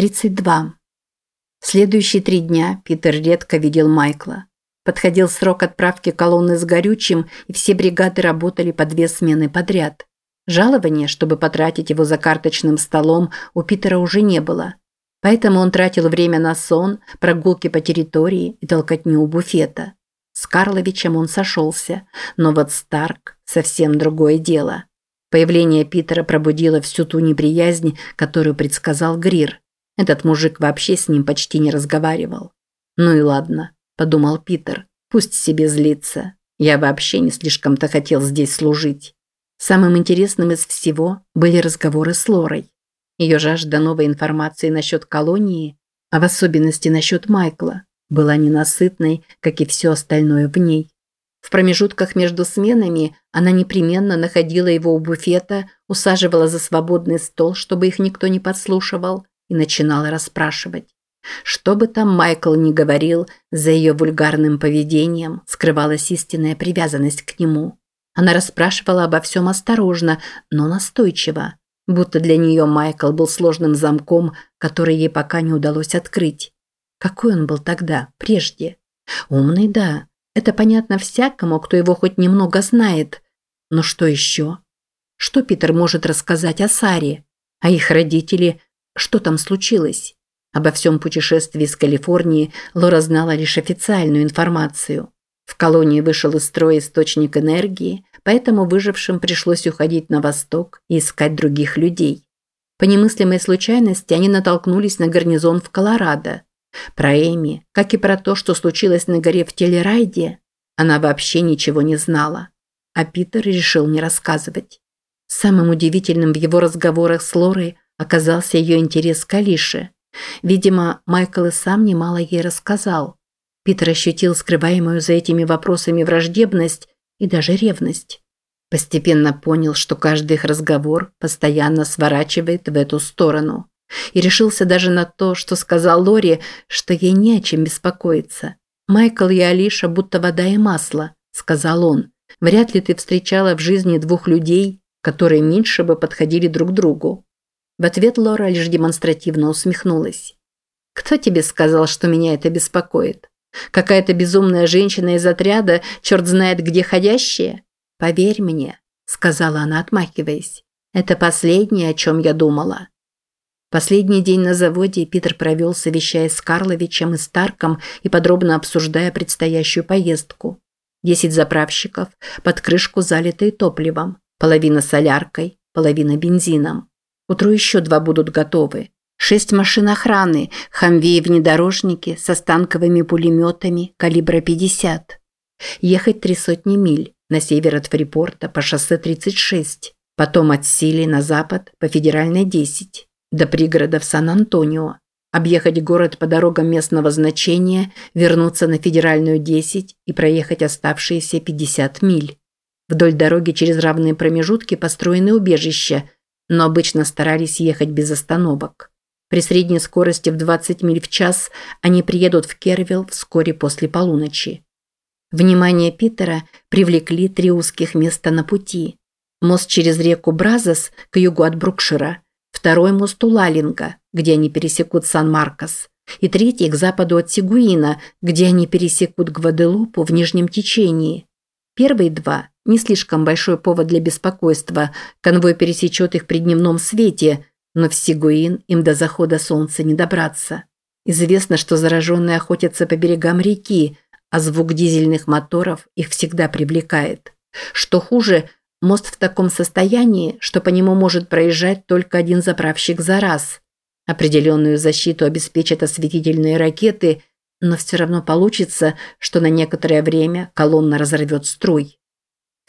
32. Следующие три дня Питер редко видел Майкла. Подходил срок отправки колонны с горючим, и все бригады работали по две смены подряд. Жалования, чтобы потратить его за карточным столом, у Питера уже не было. Поэтому он тратил время на сон, прогулки по территории и толкотню у буфета. С Карловичем он сошелся, но вот Старк – совсем другое дело. Появление Питера пробудило всю ту неприязнь, которую предсказал Грир. Этот мужик вообще с ним почти не разговаривал. «Ну и ладно», – подумал Питер, – «пусть себе злится. Я вообще не слишком-то хотел здесь служить». Самым интересным из всего были разговоры с Лорой. Ее жажда новой информации насчет колонии, а в особенности насчет Майкла, была ненасытной, как и все остальное в ней. В промежутках между сменами она непременно находила его у буфета, усаживала за свободный стол, чтобы их никто не подслушивал, и начинала расспрашивать. Что бы там Майкл ни говорил, за ее вульгарным поведением скрывалась истинная привязанность к нему. Она расспрашивала обо всем осторожно, но настойчиво, будто для нее Майкл был сложным замком, который ей пока не удалось открыть. Какой он был тогда, прежде? Умный, да. Это понятно всякому, кто его хоть немного знает. Но что еще? Что Питер может рассказать о Саре? А их родители что там случилось? Обо всем путешествии с Калифорнии Лора знала лишь официальную информацию. В колонии вышел из строя источник энергии, поэтому выжившим пришлось уходить на восток и искать других людей. По немыслимой случайности они натолкнулись на гарнизон в Колорадо. Про Эми, как и про то, что случилось на горе в Телерайде, она вообще ничего не знала. А Питер решил не рассказывать. Самым удивительным в его разговорах с Лорой оказался ее интерес к Алише. Видимо, Майкл и сам немало ей рассказал. Питер ощутил скрываемую за этими вопросами враждебность и даже ревность. Постепенно понял, что каждый их разговор постоянно сворачивает в эту сторону. И решился даже на то, что сказал Лори, что ей не о чем беспокоиться. «Майкл и Алиша будто вода и масло», – сказал он. «Вряд ли ты встречала в жизни двух людей, которые меньше бы подходили друг другу. В ответ Лора лишь демонстративно усмехнулась. «Кто тебе сказал, что меня это беспокоит? Какая-то безумная женщина из отряда, черт знает где ходящая? Поверь мне», – сказала она, отмахиваясь. «Это последнее, о чем я думала». Последний день на заводе Питер провел, совещаясь с Карловичем и Старком и подробно обсуждая предстоящую поездку. Десять заправщиков, под крышку залитые топливом, половина соляркой, половина бензином. Утру еще два будут готовы. Шесть машин охраны, хамви и внедорожники со станковыми пулеметами калибра 50. Ехать три сотни миль на север от Фрипорта по шоссе 36, потом от Сили на запад по федеральной 10, до пригородов Сан-Антонио, объехать город по дорогам местного значения, вернуться на федеральную 10 и проехать оставшиеся 50 миль. Вдоль дороги через равные промежутки построены убежища – но обычно старались ехать без остановок. При средней скорости в 20 миль в час они приедут в Кервилл вскоре после полуночи. Внимание Питера привлекли три узких места на пути. Мост через реку Бразос к югу от Брукшира, второй мост у Лалинга, где они пересекут Сан-Маркос, и третий к западу от Сигуина, где они пересекут Гваделупу в нижнем течении. Первые два не слишком большой повод для беспокойства. Конвой пересечет их при дневном свете, но в Сигуин им до захода солнца не добраться. Известно, что зараженные охотятся по берегам реки, а звук дизельных моторов их всегда привлекает. Что хуже, мост в таком состоянии, что по нему может проезжать только один заправщик за раз. Определенную защиту обеспечат осветительные ракеты, но все равно получится, что на некоторое время колонна разорвет струй.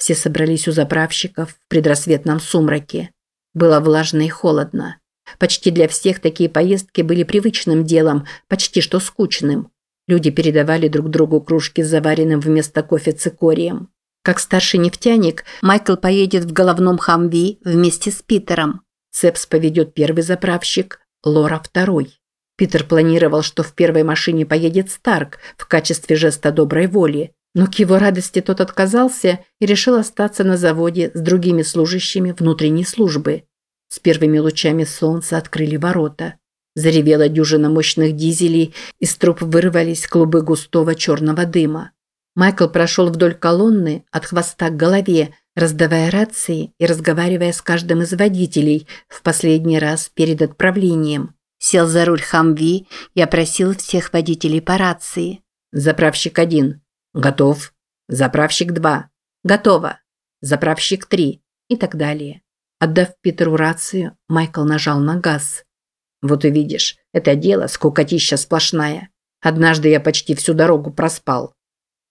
Все собрались у заправщиков в предрассветном сумраке. Было влажно и холодно. Почти для всех такие поездки были привычным делом, почти что скучным. Люди передавали друг другу кружки с заваренным вместо кофе цикорием. Как старший нефтяник, Майкл поедет в головном хамви вместе с Питером. Цепс поведет первый заправщик, Лора второй. Питер планировал, что в первой машине поедет Старк в качестве жеста доброй воли, но к его радости тот отказался и решил остаться на заводе с другими служащими внутренней службы. С первыми лучами солнца открыли ворота. Заревела дюжина мощных дизелей, из труб вырвались клубы густого черного дыма. Майкл прошел вдоль колонны от хвоста к голове, раздавая рации и разговаривая с каждым из водителей в последний раз перед отправлением. Сел за руль Хамви и опросил всех водителей по рации. Заправщик один. Готов. Заправщик два. Готово. Заправщик три. И так далее. Отдав Питеру рацию, Майкл нажал на газ. Вот увидишь, это дело скукотища сплошная. Однажды я почти всю дорогу проспал.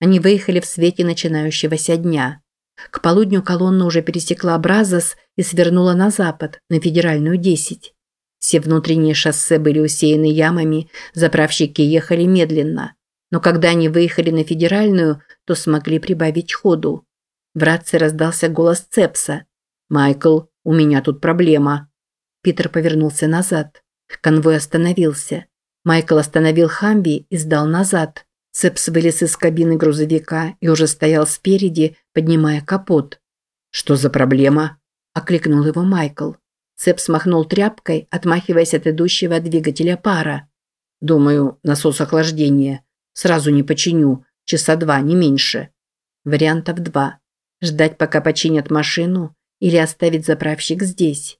Они выехали в свете начинающегося дня. К полудню колонна уже пересекла Бразос и свернула на запад, на Федеральную 10. Все внутренние шоссе были усеяны ямами, заправщики ехали медленно. Но когда они выехали на Федеральную, то смогли прибавить ходу. В рации раздался голос Цепса. «Майкл, у меня тут проблема». Питер повернулся назад. Конвой остановился. Майкл остановил Хамби и сдал назад. Цепс вылез из кабины грузовика и уже стоял спереди, поднимая капот. «Что за проблема?» – окликнул его Майкл. Цепс махнул тряпкой, отмахиваясь от идущего двигателя пара. «Думаю, насос охлаждения. Сразу не починю. Часа два, не меньше». Вариантов два. Ждать, пока починят машину, или оставить заправщик здесь.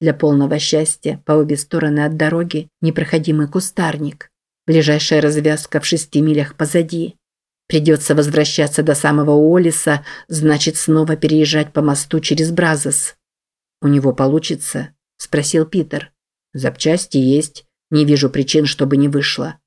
Для полного счастья по обе стороны от дороги непроходимый кустарник. Ближайшая развязка в шести милях позади. Придется возвращаться до самого Уоллиса, значит снова переезжать по мосту через Бразос. «У него получится?» – спросил Питер. «Запчасти есть. Не вижу причин, чтобы не вышло».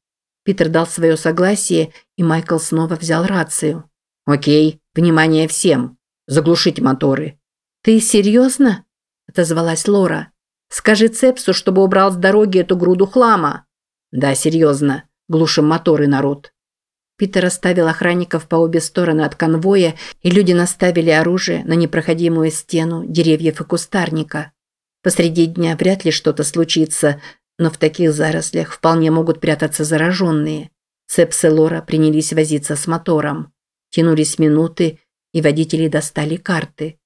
Питер дал свое согласие, и Майкл снова взял рацию. «Окей, внимание всем. Заглушить моторы». «Ты серьезно?» – отозвалась Лора. «Скажи Цепсу, чтобы убрал с дороги эту груду хлама». Да, серьезно. Глушим моторы, народ. Питер оставил охранников по обе стороны от конвоя, и люди наставили оружие на непроходимую стену деревьев и кустарника. Посреди дня вряд ли что-то случится, но в таких зарослях вполне могут прятаться зараженные. Цепс и Лора принялись возиться с мотором. Тянулись минуты, и водители достали карты.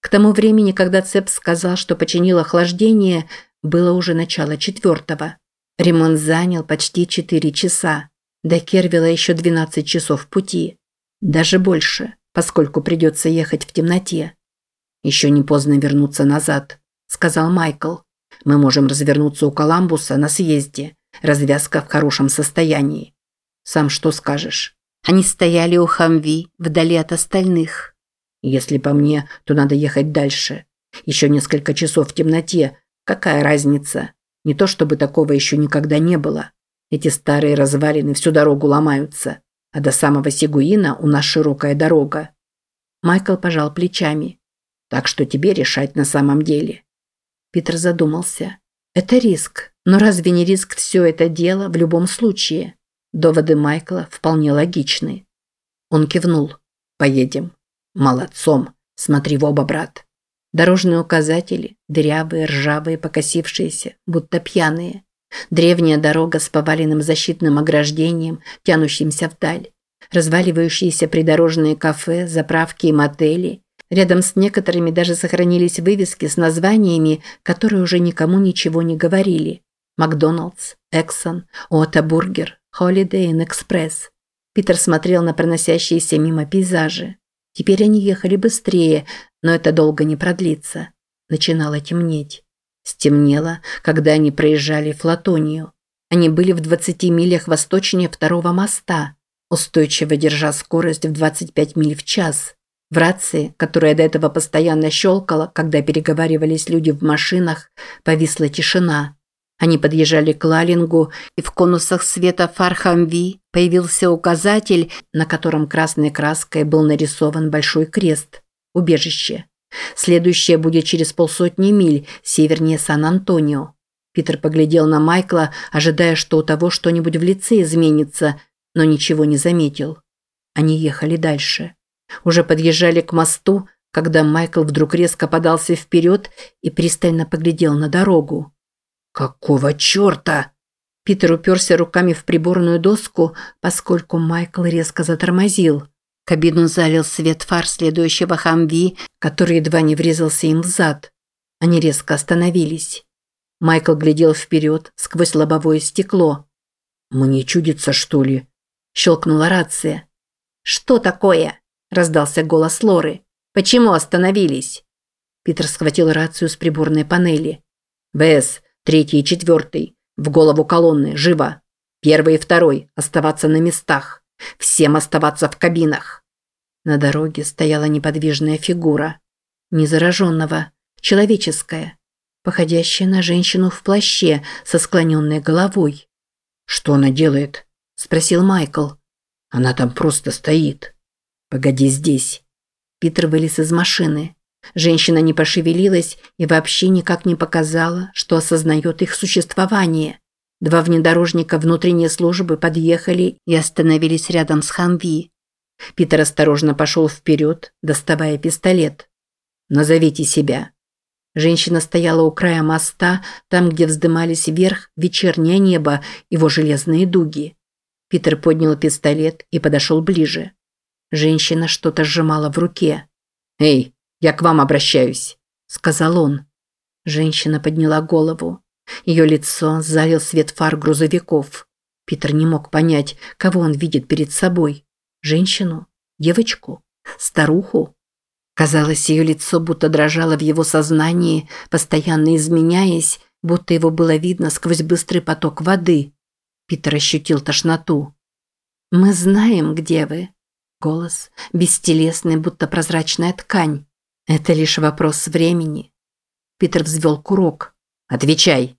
К тому времени, когда Цепс сказал, что починил охлаждение, было уже начало четвертого. Ремонт занял почти 4 часа. До Кервила еще 12 часов пути. Даже больше, поскольку придется ехать в темноте. «Еще не поздно вернуться назад», – сказал Майкл. «Мы можем развернуться у Коламбуса на съезде. Развязка в хорошем состоянии. Сам что скажешь?» Они стояли у Хамви, вдали от остальных. «Если по мне, то надо ехать дальше. Еще несколько часов в темноте. Какая разница? Не то чтобы такого еще никогда не было. Эти старые развалины всю дорогу ломаются, а до самого Сигуина у нас широкая дорога. Майкл пожал плечами. Так что тебе решать на самом деле. Питер задумался. Это риск, но разве не риск все это дело в любом случае? Доводы Майкла вполне логичны. Он кивнул. Поедем. Молодцом. Смотри в оба, брат. Дорожные указатели, дырявые, ржавые, покосившиеся, будто пьяные. Древняя дорога с поваленным защитным ограждением, тянущимся вдаль. Разваливающиеся придорожные кафе, заправки и мотели. Рядом с некоторыми даже сохранились вывески с названиями, которые уже никому ничего не говорили. Макдоналдс, Эксон, Ота Бургер, Holiday Inn. Питер смотрел на проносящиеся мимо пейзажи. Теперь они ехали быстрее, но это долго не продлится. Начинало темнеть. Стемнело, когда они проезжали Флатонию. Они были в 20 милях восточнее второго моста, устойчиво держа скорость в 25 миль в час. В рации, которая до этого постоянно щелкала, когда переговаривались люди в машинах, повисла тишина. Они подъезжали к Лалингу, и в конусах света фар Хамви появился указатель, на котором красной краской был нарисован большой крест. Убежище. Следующее будет через полсотни миль севернее Сан-Антонио. Питер поглядел на Майкла, ожидая, что у того что-нибудь в лице изменится, но ничего не заметил. Они ехали дальше. Уже подъезжали к мосту, когда Майкл вдруг резко подался вперед и пристально поглядел на дорогу. «Какого черта?» Питер уперся руками в приборную доску, поскольку Майкл резко затормозил. Кабину залил свет фар следующего Хамви, который едва не врезался им в зад. Они резко остановились. Майкл глядел вперед сквозь лобовое стекло. «Мне чудится, что ли?» – щелкнула рация. «Что такое?» – раздался голос Лоры. «Почему остановились?» Питер схватил рацию с приборной панели. «ВС, третий и четвертый. В голову колонны, живо. Первый и второй – оставаться на местах. Всем оставаться в кабинах». На дороге стояла неподвижная фигура. Незараженного, человеческая, походящая на женщину в плаще со склоненной головой. «Что она делает?» – спросил Майкл. «Она там просто стоит. Погоди здесь». Питер вылез из машины. Женщина не пошевелилась и вообще никак не показала, что осознает их существование. Два внедорожника внутренней службы подъехали и остановились рядом с Хамви. Питер осторожно пошел вперед, доставая пистолет. «Назовите себя». Женщина стояла у края моста, там, где вздымались вверх вечернее небо, его железные дуги. Питер поднял пистолет и подошел ближе. Женщина что-то сжимала в руке. «Эй, я к вам обращаюсь», – сказал он. Женщина подняла голову. Ее лицо залил свет фар грузовиков. Питер не мог понять, кого он видит перед собой. Женщину? Девочку? Старуху? Казалось, ее лицо будто дрожало в его сознании, постоянно изменяясь, будто его было видно сквозь быстрый поток воды. Питер ощутил тошноту. «Мы знаем, где вы». Голос, бестелесный, будто прозрачная ткань. «Это лишь вопрос времени». Питер взвел курок. «Отвечай».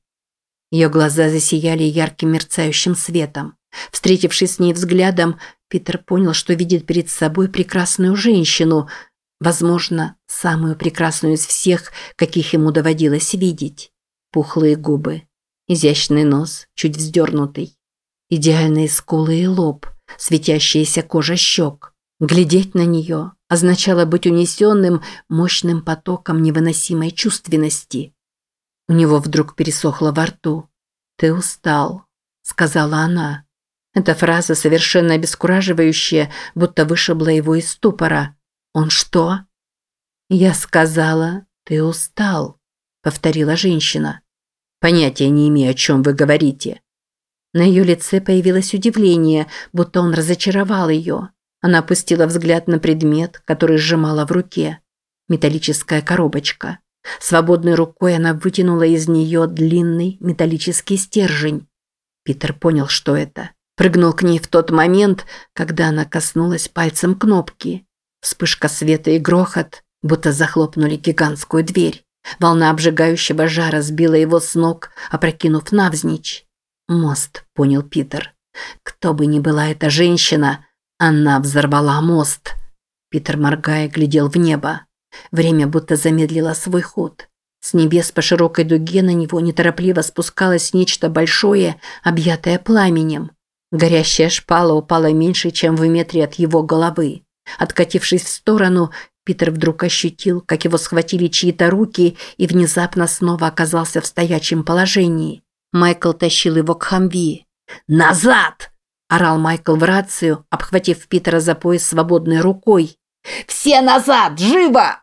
Ее глаза засияли ярким мерцающим светом. Встретившись с ней взглядом, Питер понял, что видит перед собой прекрасную женщину – Возможно, самую прекрасную из всех, каких ему доводилось видеть. Пухлые губы, изящный нос, чуть вздернутый, идеальные скулы и лоб, светящаяся кожа щек. Глядеть на нее означало быть унесенным мощным потоком невыносимой чувственности. У него вдруг пересохло во рту. «Ты устал», – сказала она. Эта фраза, совершенно обескураживающая, будто вышибла его из ступора. «Он что?» «Я сказала, ты устал», – повторила женщина. «Понятия не имею, о чем вы говорите». На ее лице появилось удивление, будто он разочаровал ее. Она опустила взгляд на предмет, который сжимала в руке. Металлическая коробочка. Свободной рукой она вытянула из нее длинный металлический стержень. Питер понял, что это. Прыгнул к ней в тот момент, когда она коснулась пальцем кнопки. Вспышка света и грохот, будто захлопнули гигантскую дверь. Волна обжигающего жара сбила его с ног, опрокинув навзничь. «Мост», – понял Питер. «Кто бы ни была эта женщина, она взорвала мост». Питер, моргая, глядел в небо. Время будто замедлило свой ход. С небес по широкой дуге на него неторопливо спускалось нечто большое, объятое пламенем. Горящая шпала упала меньше, чем в метре от его головы. Откатившись в сторону, Питер вдруг ощутил, как его схватили чьи-то руки и внезапно снова оказался в стоячем положении. Майкл тащил его к Хамви. «Назад!» – орал Майкл в рацию, обхватив Питера за пояс свободной рукой. «Все назад! Живо!»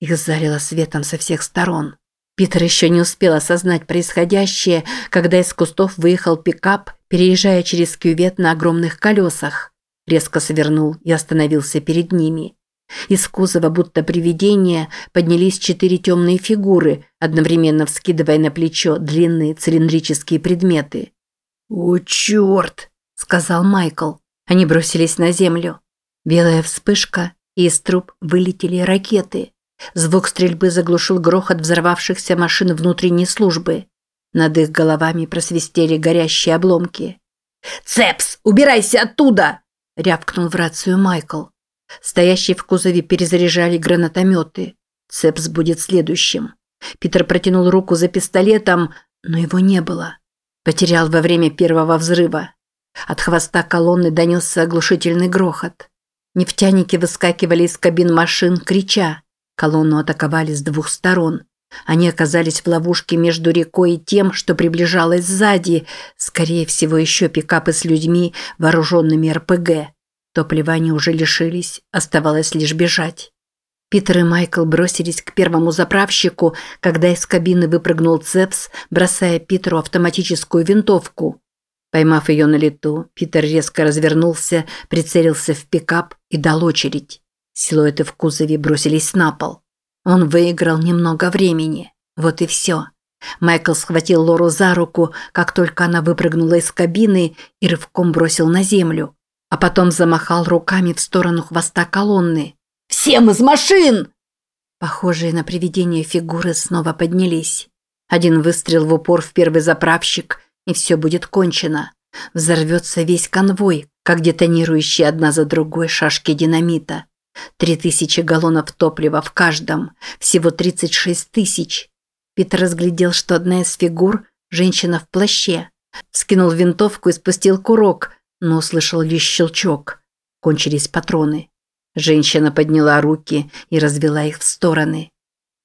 Их залило светом со всех сторон. Питер еще не успел осознать происходящее, когда из кустов выехал пикап, переезжая через кювет на огромных колесах резко свернул и остановился перед ними. Из кузова, будто привидения, поднялись четыре темные фигуры, одновременно вскидывая на плечо длинные цилиндрические предметы. «О, черт!» – сказал Майкл. Они бросились на землю. Белая вспышка, и из труб вылетели ракеты. Звук стрельбы заглушил грохот взорвавшихся машин внутренней службы. Над их головами просвистели горящие обломки. «Цепс, убирайся оттуда!» – рявкнул в рацию Майкл. Стоящие в кузове перезаряжали гранатометы. Цепс будет следующим. Питер протянул руку за пистолетом, но его не было. Потерял во время первого взрыва. От хвоста колонны донесся оглушительный грохот. Нефтяники выскакивали из кабин машин, крича. Колонну атаковали с двух сторон. Они оказались в ловушке между рекой и тем, что приближалось сзади, скорее всего, еще пикапы с людьми, вооруженными РПГ. Топлива они уже лишились, оставалось лишь бежать. Питер и Майкл бросились к первому заправщику, когда из кабины выпрыгнул Цепс, бросая Питеру автоматическую винтовку. Поймав ее на лету, Питер резко развернулся, прицелился в пикап и дал очередь. Силуэты в кузове бросились на пол. Он выиграл немного времени. Вот и все. Майкл схватил Лору за руку, как только она выпрыгнула из кабины и рывком бросил на землю. А потом замахал руками в сторону хвоста колонны. «Всем из машин!» Похожие на привидение фигуры снова поднялись. Один выстрел в упор в первый заправщик, и все будет кончено. Взорвется весь конвой, как детонирующие одна за другой шашки динамита. Три тысячи галлонов топлива в каждом, всего тридцать шесть тысяч. Питер разглядел, что одна из фигур – женщина в плаще. Скинул винтовку и спустил курок, но услышал лишь щелчок. Кончились патроны. Женщина подняла руки и развела их в стороны.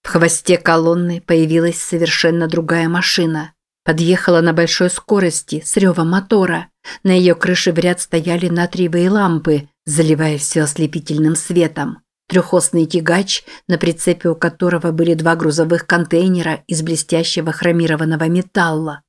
В хвосте колонны появилась совершенно другая машина. Подъехала на большой скорости, с ревом мотора. На ее крыше в ряд стояли натриевые лампы, заливая все ослепительным светом. Трехосный тягач, на прицепе у которого были два грузовых контейнера из блестящего хромированного металла.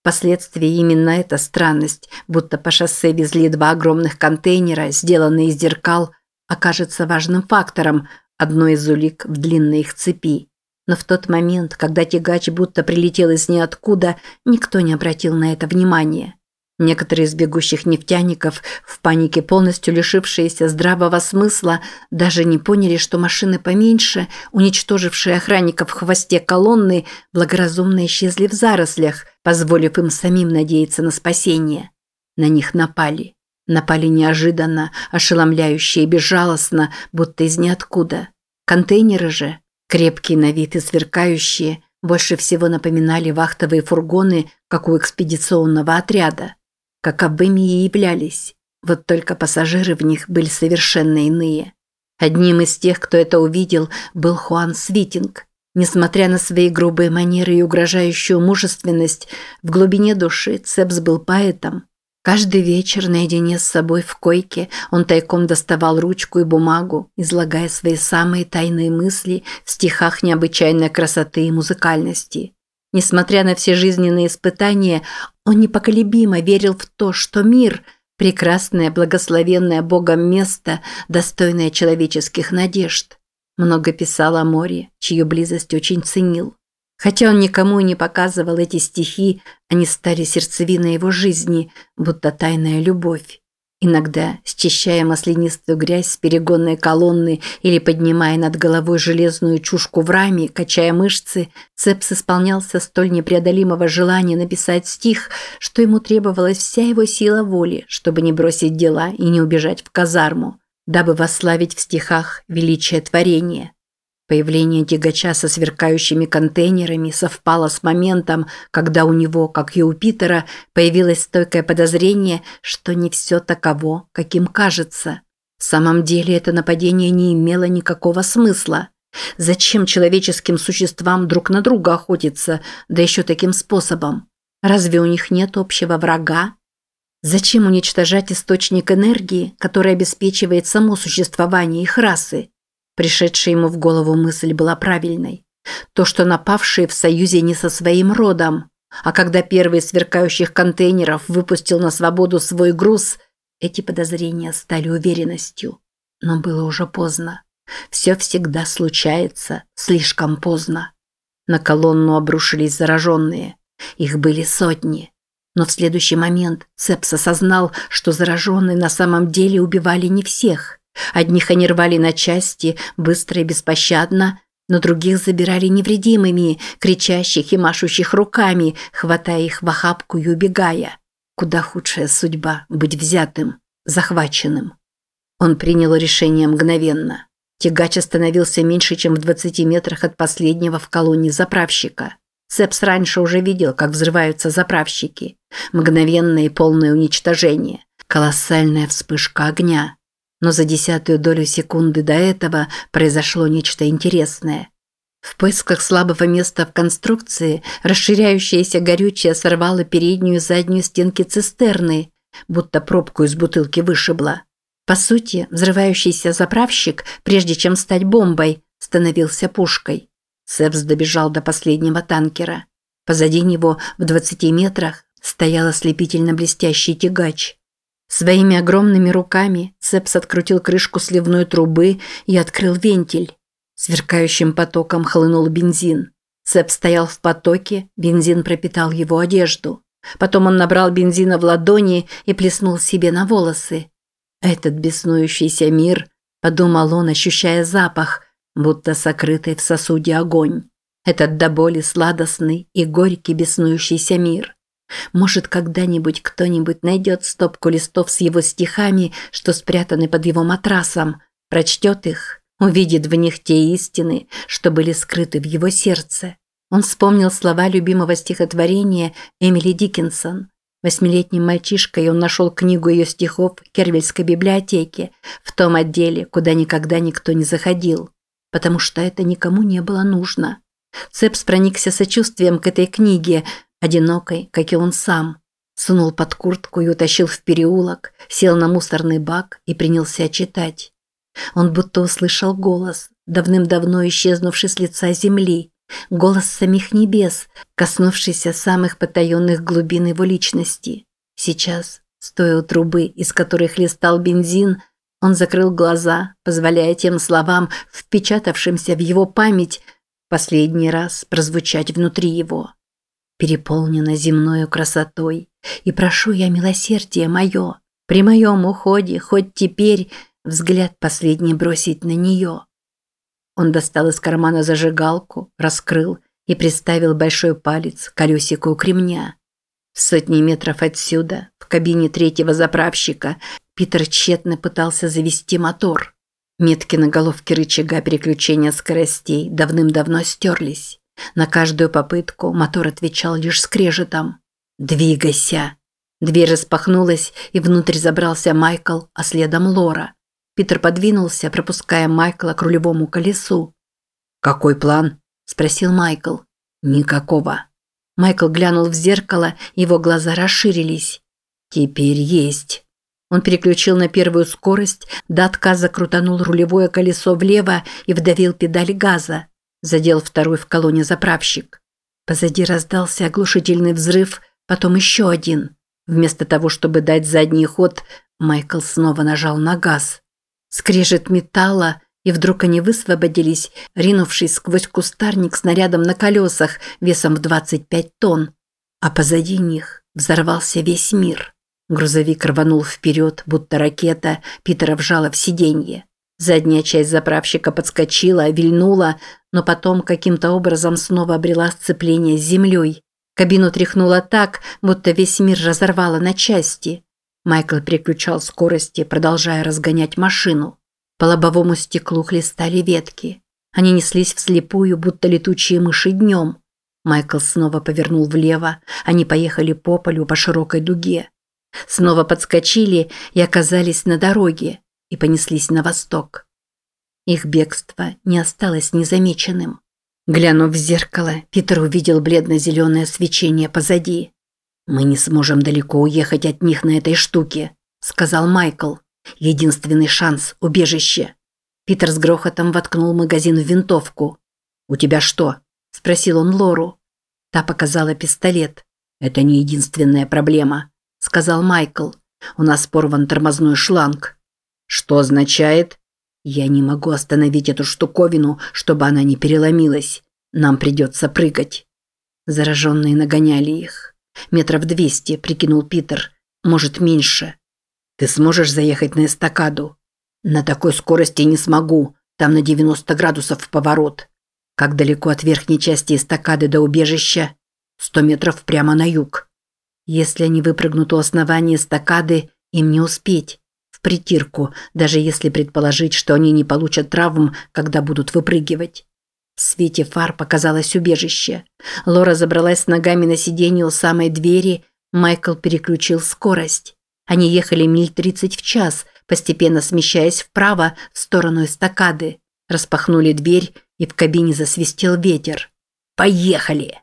Впоследствии именно эта странность, будто по шоссе везли два огромных контейнера, сделанные из зеркал, окажется важным фактором, одной из улик в длинной их цепи. Но в тот момент, когда тягач будто прилетел из ниоткуда, никто не обратил на это внимания. Некоторые из бегущих нефтяников, в панике полностью лишившиеся здравого смысла, даже не поняли, что машины поменьше, уничтожившие охранников в хвосте колонны, благоразумно исчезли в зарослях, позволив им самим надеяться на спасение. На них напали. Напали неожиданно, ошеломляюще и безжалостно, будто из ниоткуда. Контейнеры же, крепкие на вид и сверкающие, больше всего напоминали вахтовые фургоны, как у экспедиционного отряда. Каковыми и являлись. Вот только пассажиры в них были совершенно иные. Одним из тех, кто это увидел, был Хуан Свитинг. Несмотря на свои грубые манеры и угрожающую мужественность, в глубине души Цепс был поэтом, Каждый вечер наедине с собой в койке он тайком доставал ручку и бумагу, излагая свои самые тайные мысли в стихах необычайной красоты и музыкальности. Несмотря на все жизненные испытания, он непоколебимо верил в то, что мир – прекрасное, благословенное Богом место, достойное человеческих надежд. Много писал о море, чью близость очень ценил. Хотя он никому и не показывал эти стихи, они стали сердцевиной его жизни, будто тайная любовь. Иногда, счищая маслянистую грязь с перегонной колонны или поднимая над головой железную чушку в раме, качая мышцы, Цепс исполнялся столь непреодолимого желания написать стих, что ему требовалась вся его сила воли, чтобы не бросить дела и не убежать в казарму, дабы восславить в стихах величие творения. Появление тягача со сверкающими контейнерами совпало с моментом, когда у него, как и у Питера, появилось стойкое подозрение, что не все таково, каким кажется. В самом деле это нападение не имело никакого смысла. Зачем человеческим существам друг на друга охотиться, да еще таким способом? Разве у них нет общего врага? Зачем уничтожать источник энергии, который обеспечивает само существование их расы? Пришедшая ему в голову мысль была правильной. То, что напавшие в союзе не со своим родом. А когда первый из сверкающих контейнеров выпустил на свободу свой груз, эти подозрения стали уверенностью. Но было уже поздно. Все всегда случается слишком поздно. На колонну обрушились зараженные. Их были сотни. Но в следующий момент Цепс осознал, что зараженные на самом деле убивали не всех. Одних они рвали на части, быстро и беспощадно, но других забирали невредимыми, кричащих и машущих руками, хватая их в охапку и убегая. Куда худшая судьба – быть взятым, захваченным. Он принял решение мгновенно. Тягач остановился меньше, чем в 20 метрах от последнего в колонии заправщика. Сепс раньше уже видел, как взрываются заправщики. Мгновенное и полное уничтожение. Колоссальная вспышка огня. Но за десятую долю секунды до этого произошло нечто интересное. В поисках слабого места в конструкции расширяющееся горючее сорвало переднюю и заднюю стенки цистерны, будто пробку из бутылки вышибло. По сути, взрывающийся заправщик, прежде чем стать бомбой, становился пушкой. Сэпс добежал до последнего танкера. Позади него, в 20 метрах, стоял ослепительно блестящий тягач. Своими огромными руками Сэпс открутил крышку сливной трубы и открыл вентиль. Сверкающим потоком хлынул бензин. Сэп стоял в потоке, бензин пропитал его одежду. Потом он набрал бензина в ладони и плеснул себе на волосы. «Этот беснующийся мир», – подумал он, ощущая запах, будто сокрытый в сосуде огонь. Этот до боли сладостный и горький беснующийся мир. Может, когда-нибудь кто-нибудь найдет стопку листов с его стихами, что спрятаны под его матрасом, прочтет их, увидит в них те истины, что были скрыты в его сердце. Он вспомнил слова любимого стихотворения Эмили Диккенсон. Восьмилетним мальчишкой он нашел книгу ее стихов в Кервельской библиотеке, в том отделе, куда никогда никто не заходил, потому что это никому не было нужно. Цепс проникся сочувствием к этой книге, одинокой, как и он сам. Сунул под куртку и утащил в переулок, сел на мусорный бак и принялся читать. Он будто услышал голос, давным-давно исчезнувший с лица земли, голос самих небес, коснувшийся самых потаенных глубин его личности. Сейчас, стоя у трубы, из которой хлестал бензин, он закрыл глаза, позволяя тем словам, впечатавшимся в его память, последний раз прозвучать внутри его. Переполнена земною красотой, и прошу я милосердие мое, при моем уходе, хоть теперь, взгляд последний бросить на нее. Он достал из кармана зажигалку, раскрыл и приставил большой палец к колесику кремня. Сотни метров отсюда, в кабине третьего заправщика, Питер тщетно пытался завести мотор. Метки на головке рычага переключения скоростей давным-давно стерлись. На каждую попытку мотор отвечал лишь скрежетом. «Двигайся!» Дверь распахнулась, и внутрь забрался Майкл, а следом Лора. Питер подвинулся, пропуская Майкла к рулевому колесу. «Какой план?» – спросил Майкл. «Никакого». Майкл глянул в зеркало, его глаза расширились. «Теперь есть». Он переключил на первую скорость, до отказа крутанул рулевое колесо влево и вдавил педаль газа. Задел второй в колонне заправщик. Позади раздался оглушительный взрыв, потом еще один. Вместо того, чтобы дать задний ход, Майкл снова нажал на газ. Скрежет металла, и вдруг они высвободились, ринувшись сквозь кустарник снарядом на колесах весом в 25 тонн. А позади них взорвался весь мир. Грузовик рванул вперед, будто ракета, Питера вжала в сиденье. Задняя часть заправщика подскочила, вильнула, но потом каким-то образом снова обрела сцепление с землей. Кабину тряхнуло так, будто весь мир разорвало на части. Майкл переключал скорости, продолжая разгонять машину. По лобовому стеклу хлестали ветки. Они неслись вслепую, будто летучие мыши днем. Майкл снова повернул влево, они поехали по полю по широкой дуге. Снова подскочили и оказались на дороге, и понеслись на восток. Их бегство не осталось незамеченным. Глянув в зеркало, Питер увидел бледно-зеленое свечение позади. «Мы не сможем далеко уехать от них на этой штуке», – сказал Майкл. «Единственный шанс – убежище». Питер с грохотом воткнул магазин в винтовку. «У тебя что?» – спросил он Лору. Та показала пистолет. «Это не единственная проблема», – сказал Майкл. «У нас порван тормозной шланг». «Что означает?» «Я не могу остановить эту штуковину, чтобы она не переломилась. Нам придется прыгать». Зараженные нагоняли их. Метров двести, прикинул Питер. Может, меньше. Ты сможешь заехать на эстакаду? На такой скорости не смогу. Там на 90 градусов поворот. Как далеко от верхней части эстакады до убежища? Сто метров прямо на юг. Если они выпрыгнут у основания эстакады, им не успеть. В притирку, даже если предположить, что они не получат травм, когда будут выпрыгивать. В свете фар показалось убежище. Лора забралась ногами на сиденье у самой двери. Майкл переключил скорость. Они ехали миль 30 в час, постепенно смещаясь вправо в сторону эстакады. Распахнули дверь, и в кабине засвистел ветер. «Поехали!»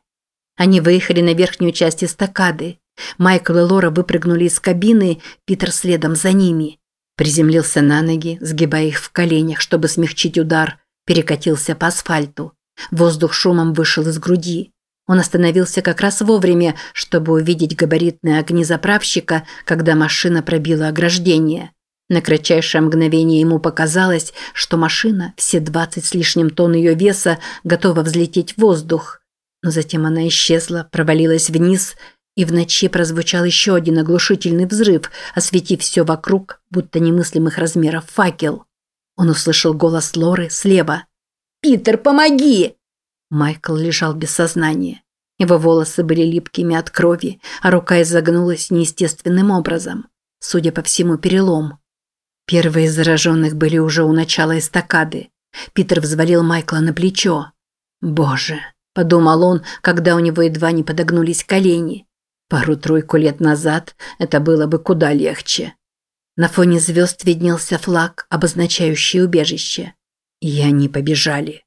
Они выехали на верхнюю часть эстакады. Майкл и Лора выпрыгнули из кабины, Питер следом за ними. Приземлился на ноги, сгибая их в коленях, чтобы смягчить удар, перекатился по асфальту. Воздух шумом вышел из груди. Он остановился как раз вовремя, чтобы увидеть габаритные огни заправщика, когда машина пробила ограждение. На кратчайшее мгновение ему показалось, что машина, все двадцать с лишним тонн ее веса, готова взлететь в воздух. Но затем она исчезла, провалилась вниз, и в ночи прозвучал еще один оглушительный взрыв, осветив все вокруг, будто немыслимых размеров факел. Он услышал голос Лоры слева. «Питер, помоги!» Майкл лежал без сознания. Его волосы были липкими от крови, а рука изогнулась неестественным образом. Судя по всему, перелом. Первые зараженных были уже у начала эстакады. Питер взвалил Майкла на плечо. «Боже!» – подумал он, когда у него едва не подогнулись колени. Пару-тройку лет назад это было бы куда легче. На фоне звезд виднелся флаг, обозначающий убежище. И они побежали.